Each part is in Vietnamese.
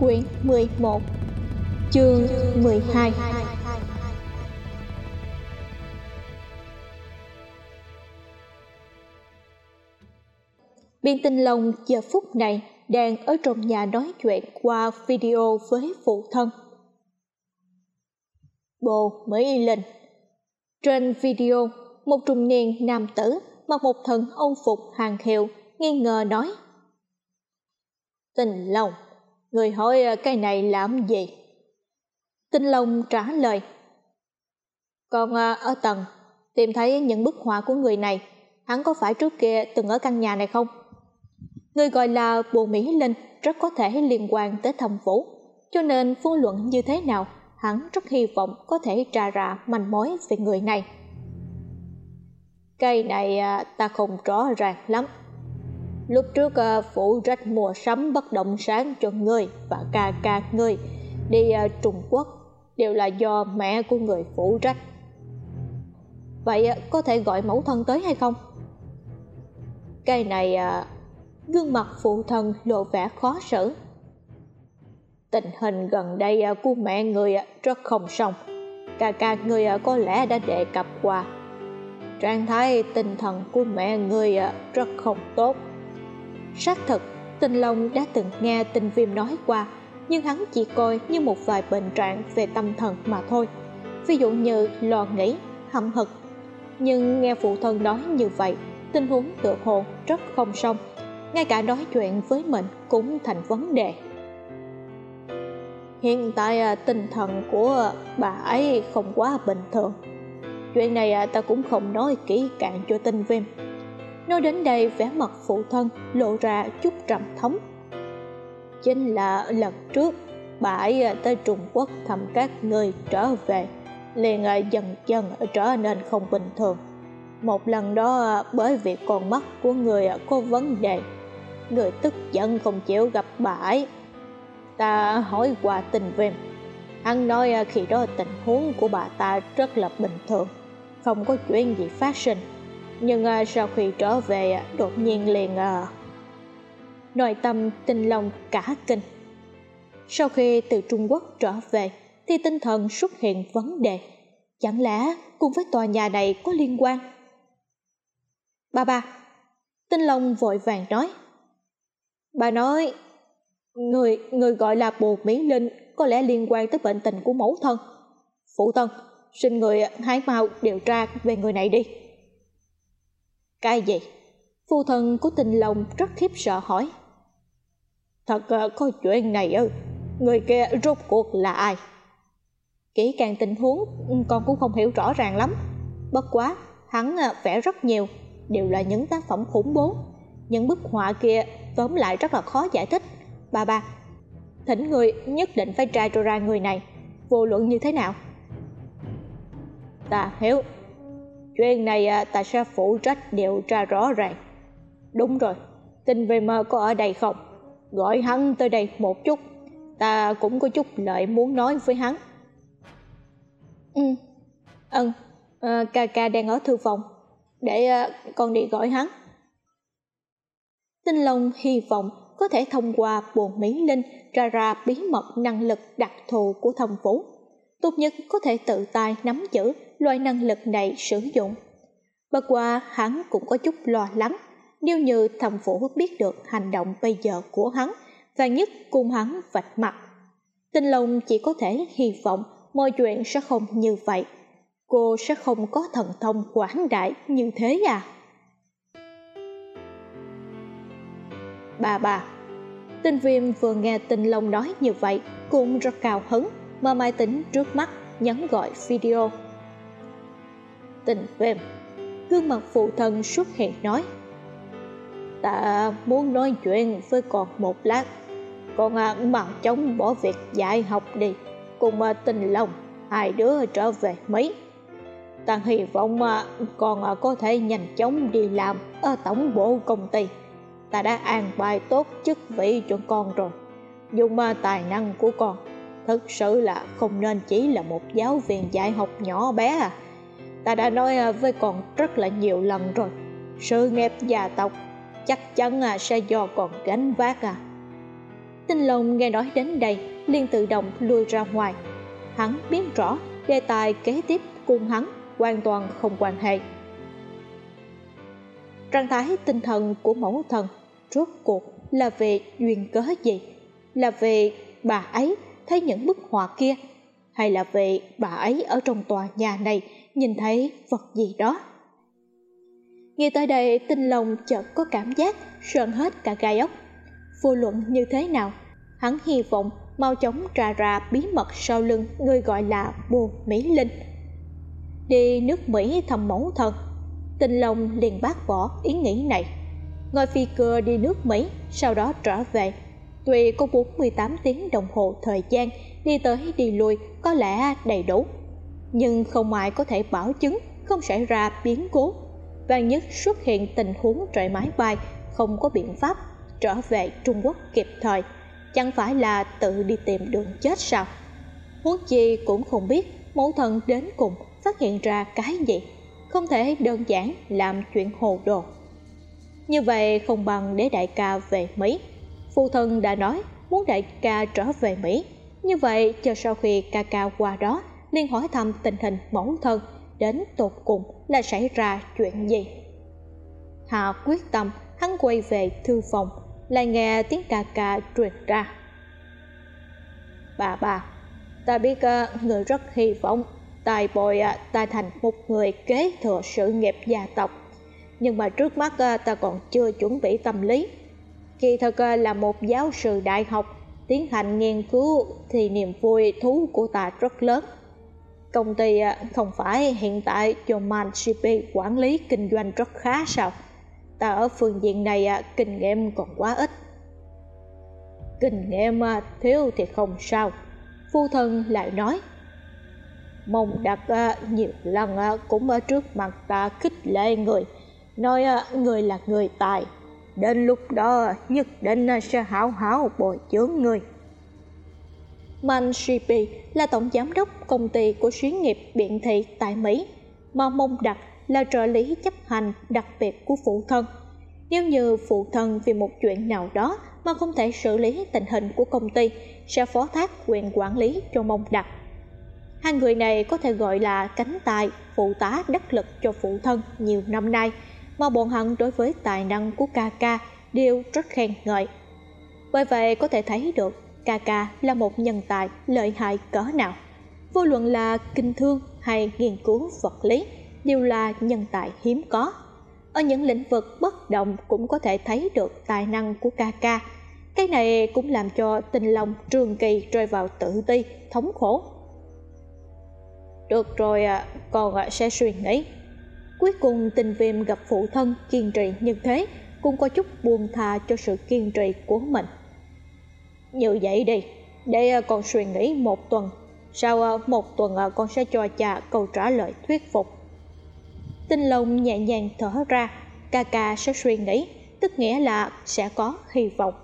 Quyển 11 Chương 12 Biên Tinh lòng giờ phút này đang ở trong nhà nói chuyện qua video với phụ thân. Bồ Mỹ Linh Trên video, một trung niên nam tử mặc một thần âu phục hàng hiệu nghi ngờ nói Tình lòng. Người hỏi ờ, cái này làm gì? Tinh Long trả lời. Còn ờ, ở tầng, tìm thấy những bức họa của người này, hắn có phải trước kia từng ở căn nhà này không? Người gọi là Bồ Mỹ Linh rất có thể liên quan tới thầm vũ, cho nên vô luận như thế nào, hắn rất hy vọng có thể tra ra manh mối về người này. Cây này ờ, ta không rõ ràng lắm, lúc trước uh, phụ trách mua sắm bất động sản cho người và ca ca người đi uh, trung quốc đều là do mẹ của người phụ trách. Vậy uh, có thể gọi mẫu thân tới hay không? Cái này uh, gương mặt phụ thân lộ vẻ khó xử. Tình hình gần đây uh, của mẹ người uh, rất không xong. Ca ca người uh, có lẽ đã đề cập qua. Trạng thái tinh thần của mẹ người uh, rất không tốt xác thực tình long đã từng nghe tình viêm nói qua, nhưng hắn chỉ coi như một vài bệnh trạng về tâm thần mà thôi. Ví dụ như lo nghĩ, hậm hực. Nhưng nghe phụ thân nói như vậy, tình huống tự hồ rất không xong. Ngay cả nói chuyện với mình cũng thành vấn đề. Hiện tại à, tinh thần của bà ấy không quá bình thường. Chuyện này à, ta cũng không nói kỹ cạn cho tinh viêm nói đến đây, vẻ mặt phụ thân lộ ra chút trầm thống chính là lần trước bà ấy tới trung quốc thăm các người trở về, liền dần dần trở nên không bình thường. Một lần đó, bởi vì con mắt của người có vấn đề, người tức giận không chịu gặp bà ấy ta hỏi qua tình viêm, hắn nói khi đó tình huống của bà ta rất là bình thường, không có chuyện gì phát sinh nhưng à, sau khi trở về à, đột nhiên liền à, nội tâm tinh lòng cả kinh. Sau khi từ trung quốc trở về thì tinh thần xuất hiện vấn đề. Chẳng lẽ cùng với tòa nhà này có liên quan? Ba ba tinh long vội vàng nói. Bà nói người người gọi là bồ mỹ linh có lẽ liên quan tới bệnh tình của mẫu thân. Phụ thân xin người hãy mau điều tra về người này đi cái gì? Phu thân của tình lòng rất khiếp sợ hỏi. Thật à, có chuyện này ư, người kia rốt cuộc là ai? Kỹ càng tình huống con cũng không hiểu rõ ràng lắm. Bất quá, hắn à, vẽ rất nhiều, đều là những tác phẩm khủng bố. Những bức họa kia tóm lại rất là khó giải thích. Ba ba, thỉnh người nhất định phải tra cho ra người này, vô luận như thế nào. Ta hiểu, chuyện này à, ta sẽ phụ trách điều tra rõ ràng. Đúng rồi tin về mơ có ở đây không? Gọi hắn tới đây một chút. Ta cũng có chút lợi muốn nói với hắn. Ừ. Ân à, ca ca đang ở thư phòng. Để à, con đi gọi hắn. Tinh long hy vọng có thể thông qua bồn mỹ linh ra ra bí mật năng lực đặc thù của thâm vũ tốt nhất có thể tự tay nắm giữ loại năng lực này sử dụng. Bất qua hắn cũng có chút lo lắng, nếu như thầm phủ biết được hành động bây giờ của hắn, và nhất cùng hắn vạch mặt. Tinh long chỉ có thể hy vọng mọi chuyện sẽ không như vậy. Cô sẽ không có thần thông quảng đại như thế à? Bà bà, tinh viêm vừa nghe tinh long nói như vậy cũng rất cao hứng mà máy tính trước mắt nhấn gọi video. Tình phim gương mặt phụ thân xuất hiện nói ta muốn nói chuyện với con một lát. Con à, mau chóng bỏ việc dạy học đi. Cùng à, tình lòng hai đứa trở về mấy. ta hy vọng à, con à, có thể nhanh chóng đi làm ở tổng bộ công ty. Ta đã an bài tốt chức vị cho con rồi. Dùng tài năng của con thực sự là không nên chỉ là một giáo viên dạy học nhỏ bé à. Ta đã nói à, với con rất là nhiều lần rồi. Sự nghiệp gia tộc chắc chắn à, sẽ do con gánh vác à. Tinh long nghe nói đến đây, liền tự động lui ra ngoài. Hắn biết rõ, đề tài kế tiếp cùng hắn hoàn toàn không quan hệ. Trạng thái tinh thần của mẫu thần rốt cuộc là về duyên cớ gì? Là về bà ấy thấy những bức họa kia. Hay là vì bà ấy ở trong tòa nhà này, nhìn thấy vật gì đó? Nghe tới đây, tinh lòng chợt có cảm giác sờn hết cả gai ốc. Vô luận như thế nào, hắn hy vọng mau chóng trà ra bí mật sau lưng người gọi là bồ mỹ linh. Đi nước mỹ thăm mẫu thân, tinh long liền bác bỏ ý nghĩ này. Ngồi phi cơ đi nước mỹ, sau đó trở về tuy có 48 tiếng đồng hồ thời gian, đi tới đi lui có lẽ đầy đủ. Nhưng không ai có thể bảo chứng không xảy ra biến cố. Vàng nhất xuất hiện tình huống rơi máy bay không có biện pháp trở về trung quốc kịp thời. Chẳng phải là tự đi tìm đường chết sao? Huống chi cũng không biết mẫu thần đến cùng phát hiện ra cái gì. Không thể đơn giản làm chuyện hồ đồ. Như vậy không bằng để đại ca về mỹ phụ thân đã nói muốn đại ca trở về mỹ. Như vậy, chờ sau khi ca ca qua đó liên hỏi thăm tình hình mẫu thân. Đến tột cùng là xảy ra chuyện gì? Hạ quyết tâm, hắn quay về thư phòng, lại nghe tiếng ca ca truyền ra. Bà bà, ta biết ờ, người rất hy vọng, tài bồi ờ, ta thành một người kế thừa sự nghiệp gia tộc. Nhưng mà trước mắt ờ, ta còn chưa chuẩn bị tâm lý kỳ thật à, là một giáo sư đại học, tiến hành nghiên cứu thì niềm vui, thú của ta rất lớn. Công ty à, không phải hiện tại cho Man quản lý kinh doanh rất khá sao? Ta ở phương diện này à, kinh nghiệm còn quá ít. Kinh nghiệm thiếu thì không sao. Phu thân lại nói Mông đặt nhiều lần cũng ở trước mặt ta khích lệ người, nói người là người tài đến lúc đó nhất định sẽ hảo hảo bồi dưỡng người Man Shippy là tổng giám đốc công ty của xí nghiệp biện thị tại Mỹ, mà Mông Đặc là trợ lý chấp hành đặc biệt của phụ thân. Nếu như phụ thân vì một chuyện nào đó mà không thể xử lý tình hình của công ty, sẽ phó thác quyền quản lý cho Mông Đặc. Hai người này có thể gọi là cánh tài, phụ tá đắc lực cho phụ thân nhiều năm nay, mà bọn hắn đối với tài năng của ca ca đều rất khen ngợi. Bởi vậy có thể thấy được ca ca là một nhân tài lợi hại cỡ nào. Vô luận là kinh thương hay nghiên cứu vật lý đều là nhân tài hiếm có. Ở những lĩnh vực bất động cũng có thể thấy được tài năng của ca ca. Cái này cũng làm cho tình lòng trường kỳ rơi vào tự ti, thống khổ. Được rồi, à, con sẽ suy nghĩ. Cuối cùng tình viêm gặp phụ thân kiên trì như thế cũng có chút buông thà cho sự kiên trì của mình. Như vậy đi, để à, con suy nghĩ một tuần. Sau à, một tuần à, con sẽ cho cha câu trả lời thuyết phục. Tinh Long nhẹ nhàng thở ra, ca ca sẽ suy nghĩ, tức nghĩa là sẽ có hy vọng.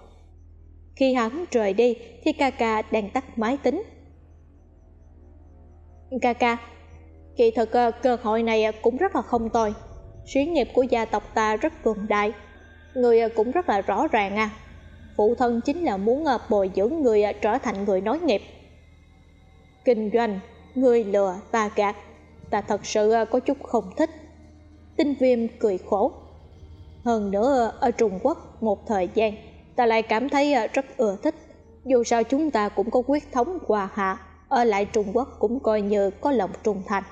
Khi hắn rời đi thì ca ca đang tắt máy tính. Ca ca, kỳ thực ờ, cơ hội này ờ, cũng rất là không tồi. Xí nghiệp của gia tộc ta rất cường đại. Người ờ, cũng rất là rõ ràng à. Phụ thân chính là muốn bồi dưỡng người trở thành người nói nghiệp. Kinh doanh, người lừa và gạt, ta thật sự có chút không thích. Tinh viêm cười khổ. Hơn nữa ở Trung Quốc một thời gian ta lại cảm thấy rất ưa thích. Dù sao chúng ta cũng có quyết thống hòa hạ, ở lại Trung Quốc cũng coi như có lòng trung thành.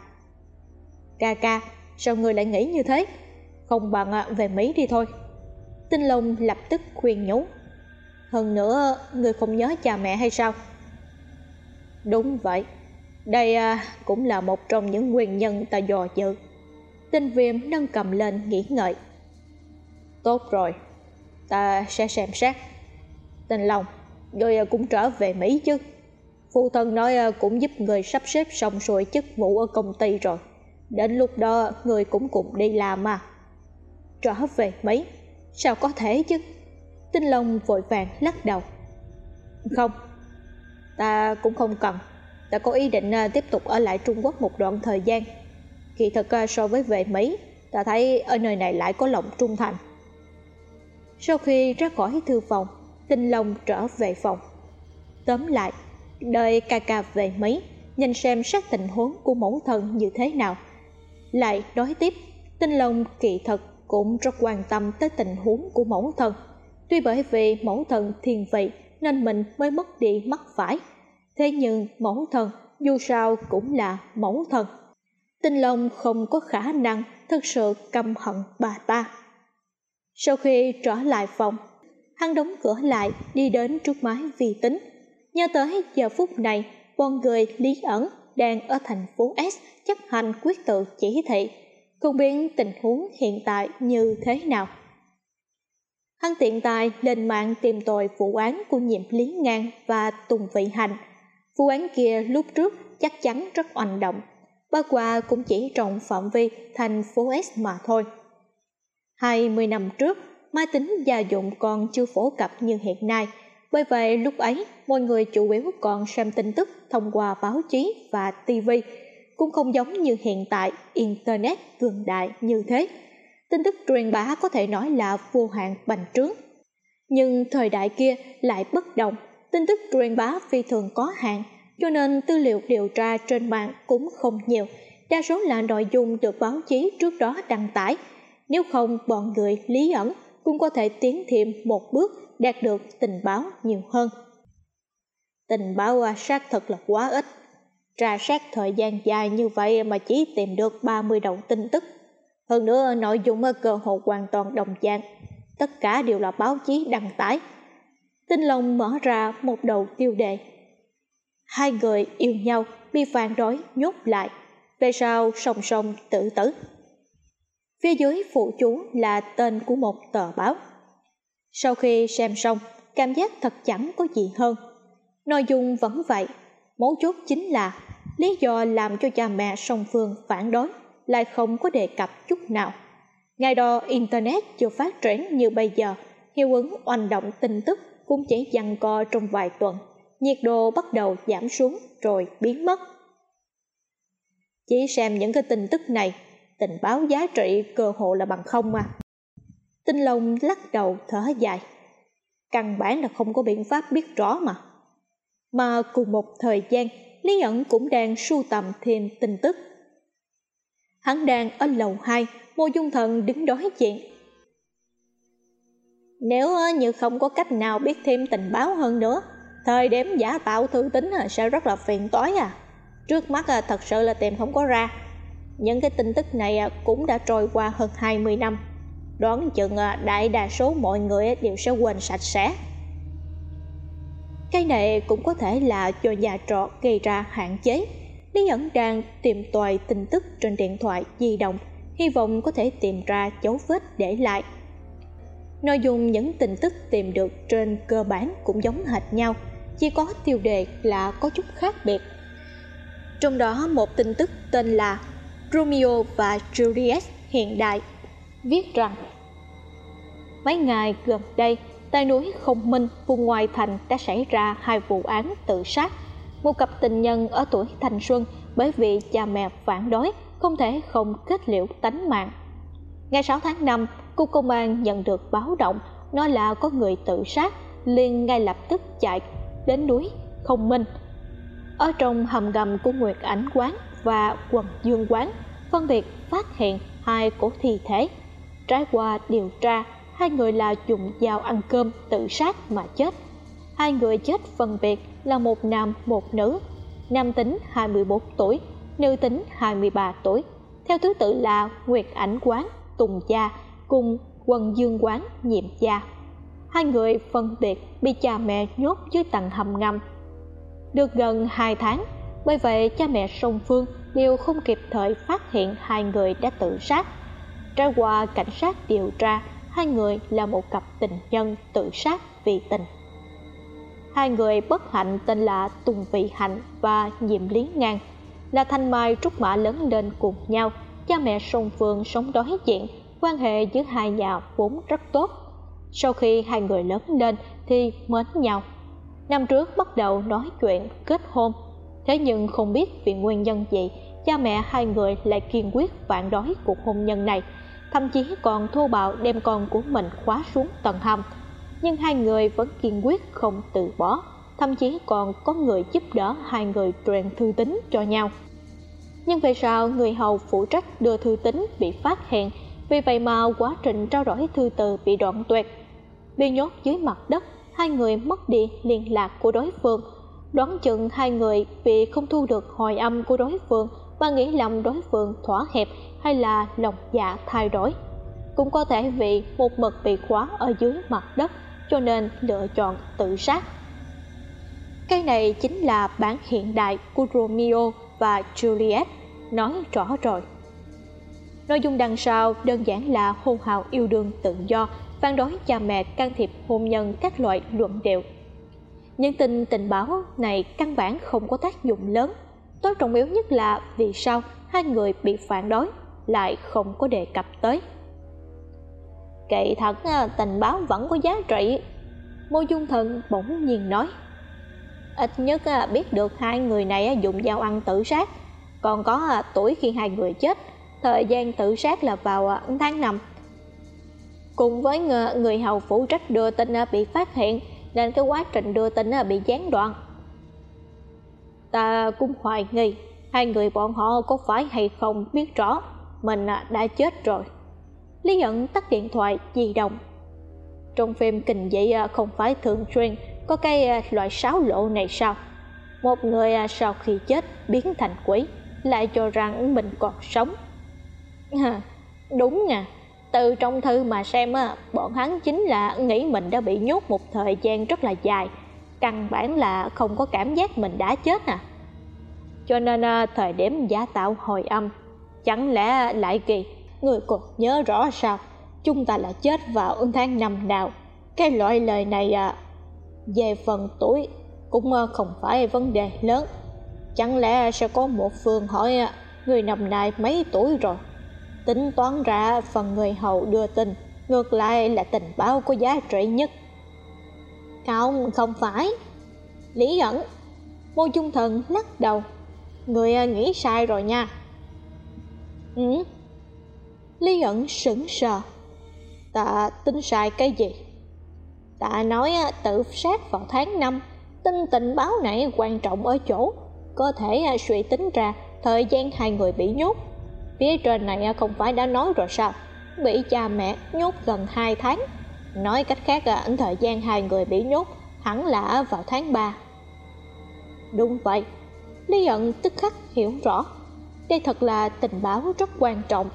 Ca ca, sao người lại nghĩ như thế? Không bằng à, về Mỹ đi thôi. Tinh Long lập tức khuyên nhủ. Hơn nữa, người không nhớ cha mẹ hay sao? Đúng vậy, đây à, cũng là một trong những nguyên nhân ta dò dự. Tinh viêm nâng cầm lên nghĩ ngợi. Tốt rồi, ta sẽ xem xét. Tinh Long, Người à, cũng trở về Mỹ chứ Phụ thân nói cũng giúp người sắp xếp xong xuôi chức vụ ở công ty rồi Đến lúc đó người cũng cùng đi làm mà. Trở về mấy? Sao có thể chứ? Tinh Long vội vàng lắc đầu. Không Ta cũng không cần. Ta có ý định à, tiếp tục ở lại Trung Quốc một đoạn thời gian. Kỳ thực à, so với về mấy, Ta thấy ở nơi này lại có lòng trung thành. Sau khi ra khỏi thư phòng Tinh Long trở về phòng. Tóm lại Đợi ca ca về mấy, Nhìn xem sát tình huống của mẫu thân như thế nào. Lại nói tiếp Tinh Long kỳ thật cũng rất quan tâm tới tình huống của mẫu thân Tuy bởi vì mẫu thân thiền vị Nên mình mới mất đi mắt phải Thế nhưng mẫu thân dù sao cũng là mẫu thân Tinh Long không có khả năng thực sự căm hận bà ta. Sau khi trở lại phòng, hắn đóng cửa lại đi đến trước máy vi tính. Nhớ tới giờ phút này, con người Lý ẩn đang ở thành phố S chấp hành quyết tự chỉ thị, không biết tình huống hiện tại như thế nào. Hắn tiện tài lên mạng tìm tòi vụ án của nhiệm Lý Ngang và Tùng Vị Hành. Vụ án kia lúc trước chắc chắn rất oanh động ba qua cũng chỉ trong phạm vi thành phố S mà thôi. 20 năm trước, máy tính gia dụng còn chưa phổ cập như hiện nay, bởi vậy lúc ấy mọi người chủ yếu còn xem tin tức thông qua báo chí và TV, cũng không giống như hiện tại Internet cường đại như thế. Tin tức truyền bá có thể nói là vô hạn bành trướng. Nhưng thời đại kia lại bất đồng, tin tức truyền bá phi thường có hạn, cho nên tư liệu điều tra trên mạng cũng không nhiều, đa số là nội dung được báo chí trước đó đăng tải. Nếu không, bọn người lý ẩn cũng có thể tiến thêm một bước đạt được tình báo nhiều hơn. Tình báo à, sát thật là quá ít. Tra sát thời gian dài như vậy mà chỉ tìm được 30 đầu tin tức. Hơn nữa, nội dung ở cơ hội hoàn toàn đồng dạng. Tất cả đều là báo chí đăng tải. Tinh Long mở ra một đầu tiêu đề hai người yêu nhau bị phản đối, nhốt lại về sau, song song tự tử phía dưới phụ chú là tên của một tờ báo sau khi xem xong cảm giác thật chẳng có gì hơn nội dung vẫn vậy mấu chốt chính là lý do làm cho cha mẹ song phương phản đối lại không có đề cập chút nào ngày đó internet chưa phát triển như bây giờ hiệu ứng oanh động tin tức cũng chỉ dằn co trong vài tuần nhiệt độ bắt đầu giảm xuống rồi biến mất. Chỉ xem những cái tin tức này, tình báo giá trị cơ hội là bằng không mà. Tinh Long lắc đầu thở dài. Căn bản là không có biện pháp biết rõ mà. Mà cùng một thời gian, Lý ẩn cũng đang sưu tầm thêm tin tức. Hắn đang ở lầu 2, Mô Dung Thần đứng đối diện. Nếu như không có cách nào biết thêm tình báo hơn nữa, thời đếm giả tạo thư tính sẽ rất là phiền toái à trước mắt à, thật sự là tìm không có ra những cái tin tức này à, cũng đã trôi qua hơn 20 năm đoán chừng à, đại đa số mọi người đều sẽ quên sạch sẽ. Cái này cũng có thể là do nhà trọ gây ra hạn chế. Lý ẩn đang tìm tòi tin tức trên điện thoại di động, hy vọng có thể tìm ra dấu vết để lại. Nội dung những tin tức tìm được trên cơ bản cũng giống hệt nhau, chỉ có tiêu đề là có chút khác biệt. Trong đó một tin tức tên là Romeo và Juliet hiện đại viết rằng mấy ngày gần đây tại núi không minh vùng ngoài thành đã xảy ra hai vụ án tự sát. Một cặp tình nhân ở tuổi thanh xuân bởi vì cha mẹ phản đối không thể không kết liễu tánh mạng. Ngày 6 tháng 5, cục công an nhận được báo động nói là có người tự sát liền ngay lập tức chạy đến núi không minh. Ở trong hầm gầm của nguyệt ảnh quán và quần dương quán phân biệt phát hiện hai cổ thi thể trải qua điều tra, hai người là dùng dao ăn cơm tự sát mà chết. Hai người chết phân biệt là một nam, một nữ. Nam tính 21 tuổi, nữ tính 23 tuổi. Theo thứ tự là nguyệt ảnh quán, tùng gia cùng quần dương quán, nhiệm gia. Hai người phân biệt bị cha mẹ nhốt dưới tầng hầm ngầm. Được gần hai tháng, bởi vậy cha mẹ song phương đều không kịp thời phát hiện hai người đã tự sát trải qua cảnh sát điều tra, hai người là một cặp tình nhân tự sát vì tình. Hai người bất hạnh tên là tùng vị hạnh và nhiệm lý ngang là thanh mai trúc mã lớn lên cùng nhau. Cha mẹ song phương sống đói diện, quan hệ giữa hai nhà vốn rất tốt. Sau khi hai người lớn lên thì mến nhau. Năm trước bắt đầu nói chuyện, kết hôn. Thế nhưng không biết vì nguyên nhân gì, cha mẹ hai người lại kiên quyết phản đối cuộc hôn nhân này thậm chí còn thô bạo đem con của mình khóa xuống tầng hầm. Nhưng hai người vẫn kiên quyết không từ bỏ, thậm chí còn có người giúp đỡ hai người truyền thư tín cho nhau. Nhưng về sau, người hầu phụ trách đưa thư tín bị phát hiện, vì vậy mà quá trình trao đổi thư từ bị đoạn tuyệt. Bị nhốt dưới mặt đất, hai người mất đi liên lạc của đối phương. Đoán chừng hai người vì không thu được hồi âm của đối phương và nghĩ lòng đối phương thỏa hiệp hay là lòng dạ thay đổi. Cũng có thể vì một mực bị khóa ở dưới mặt đất, cho nên lựa chọn tự sát. Cái này chính là bản hiện đại của Romeo và Juliet, nói rõ rồi. Nội dung đằng sau đơn giản là hôn hào yêu đương tự do phản đối cha mẹ can thiệp hôn nhân các loại luận điệu. Những tin tình báo này căn bản không có tác dụng lớn tối trọng yếu nhất là vì sao hai người bị phản đối lại không có đề cập tới? Kệ thật à, tình báo vẫn có giá trị. Mô dung thần bỗng nhiên nói, ít nhất à, biết được hai người này à, dùng dao ăn tự sát. Còn có tuổi khi hai người chết, thời gian tự sát là vào tháng năm. Cùng với người hầu phụ trách đưa tin bị phát hiện, nên cái quá trình đưa tin bị gián đoạn ta cũng hoài nghi hai người bọn họ có phải hay không biết rõ, mình à, đã chết rồi. Lý ẩn tắt điện thoại, di động. Trong phim kinh dị à, không phải thường xuyên, có cái à, loại sáo lộ này sao? Một người sau khi chết biến thành quỷ, lại cho rằng mình còn sống. Đúng nè từ trong thư mà xem bọn hắn chính là nghĩ mình đã bị nhốt một thời gian rất là dài căn bản là không có cảm giác mình đã chết à. Cho nên à, thời điểm giả tạo hồi âm, chẳng lẽ lại kỳ, người còn nhớ rõ sao? Chúng ta là chết vào tháng năm nào? Cái loại lời này à về phần tuổi cũng à, không phải vấn đề lớn. Chẳng lẽ sẽ có một phương hỏi à, người năm nay mấy tuổi rồi? Tính toán ra, phần người hầu đưa tin, ngược lại là tình báo có giá trị nhất không không phải. Lý ẩn mô trung thần lắc đầu. Người à, nghĩ sai rồi nha. Ừ. Lý ẩn sững sờ. Ta tin sai cái gì? Ta nói à, tự sát vào tháng năm. Tin tình báo này quan trọng ở chỗ, có thể à, suy tính ra thời gian hai người bị nhốt. Phía trên này không phải đã nói rồi sao? Bị cha mẹ nhốt gần hai tháng nói cách khác là thời gian hai người bị nhốt hẳn là vào tháng ba. Đúng vậy. Lý ẩn tức khắc hiểu rõ. Đây thật là tình báo rất quan trọng.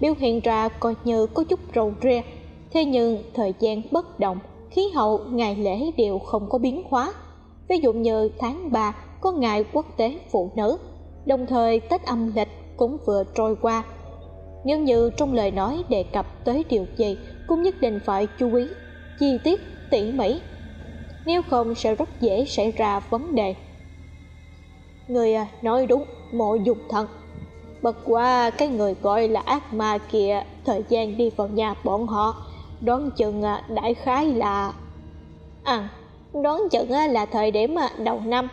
Biểu hiện ra coi như có chút rầu ria thế nhưng thời gian bất động, khí hậu, ngày lễ đều không có biến hóa. Ví dụ như tháng ba có ngày quốc tế phụ nữ, đồng thời tết âm lịch cũng vừa trôi qua. Nhưng như trong lời nói đề cập tới điều gì cũng nhất định phải chú ý, chi tiết, tỉ mỉ. Nếu không sẽ rất dễ xảy ra vấn đề. Người à, nói đúng, mộ dục thật bật qua cái người gọi là ác ma kia, thời gian đi vào nhà bọn họ, đoán chừng à, đại khái là à đoán chừng à, là thời điểm đầu năm.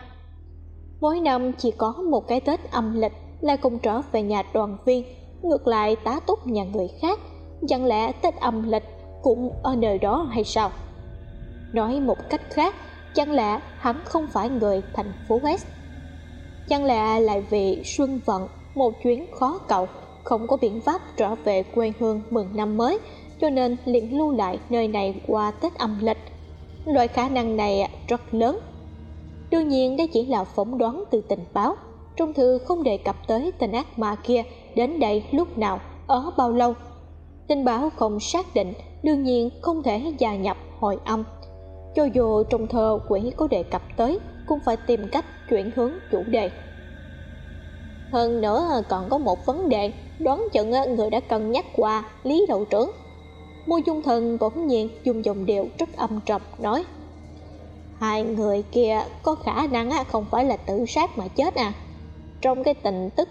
Mỗi năm chỉ có một cái tết âm lịch là cùng trở về nhà đoàn viên, ngược lại tá túc nhà người khác chẳng lẽ tết âm lịch cũng ở nơi đó hay sao? Nói một cách khác, chẳng lẽ hắn không phải người thành phố west? Chẳng lẽ lại vì xuân vận, một chuyến khó cầu, không có biện pháp trở về quê hương mừng năm mới, cho nên liền lưu lại nơi này qua tết âm lịch? Loại khả năng này rất lớn. Đương nhiên đây chỉ là phỏng đoán từ tình báo. Trong thư không đề cập tới tên ác ma kia đến đây lúc nào, ở bao lâu tình báo không xác định, đương nhiên không thể gia nhập hồi âm. Cho dù trong thơ quỷ có đề cập tới, cũng phải tìm cách chuyển hướng chủ đề. Hơn nữa, còn có một vấn đề, đoán chừng người đã cân nhắc qua lý đầu trưởng. Môi dung thần bỗng nhiên dùng dòng điệu rất âm trầm nói, hai người kia có khả năng không phải là tự sát mà chết à? Trong cái tình tức,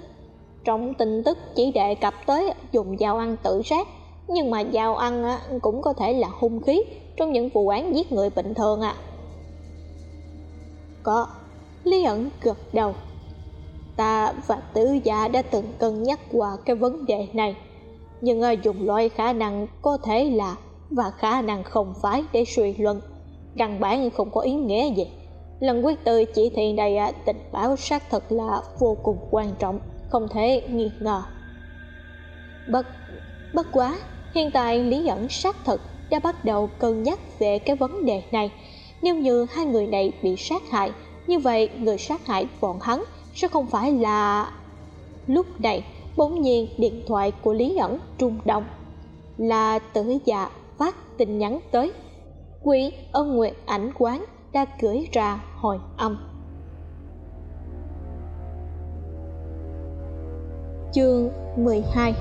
trong tin tức chỉ đề cập tới dùng dao ăn tự sát nhưng mà dao ăn cũng có thể là hung khí trong những vụ án giết người bình thường à có, lý ẩn gật đầu. Ta và tứ gia đã từng cân nhắc qua cái vấn đề này. Nhưng dùng loại khả năng có thể là và khả năng không phải để suy luận. Căn bản không có ý nghĩa gì. Lần quyết tư chỉ thị này tình báo xác thực là vô cùng quan trọng, không thể nghi ngờ. Bất bất quá hiện tại lý ẩn xác thực đã bắt đầu cân nhắc về cái vấn đề này. Nếu như hai người này bị sát hại, như vậy người sát hại bọn hắn sẽ không phải là lúc này. Bỗng nhiên điện thoại của lý ẩn trung động, là tử dạ phát tin nhắn tới. Quỷ ân nguyện ảnh quán đã gửi ra hồi âm. Chương 12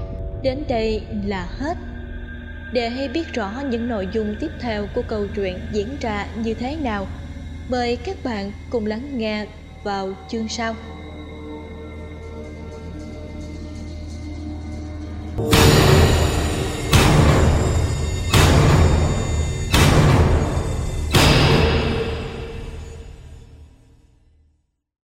đến đây là hết để hay biết rõ những nội dung tiếp theo của câu chuyện diễn ra như thế nào. Mời các bạn cùng lắng nghe vào chương sau.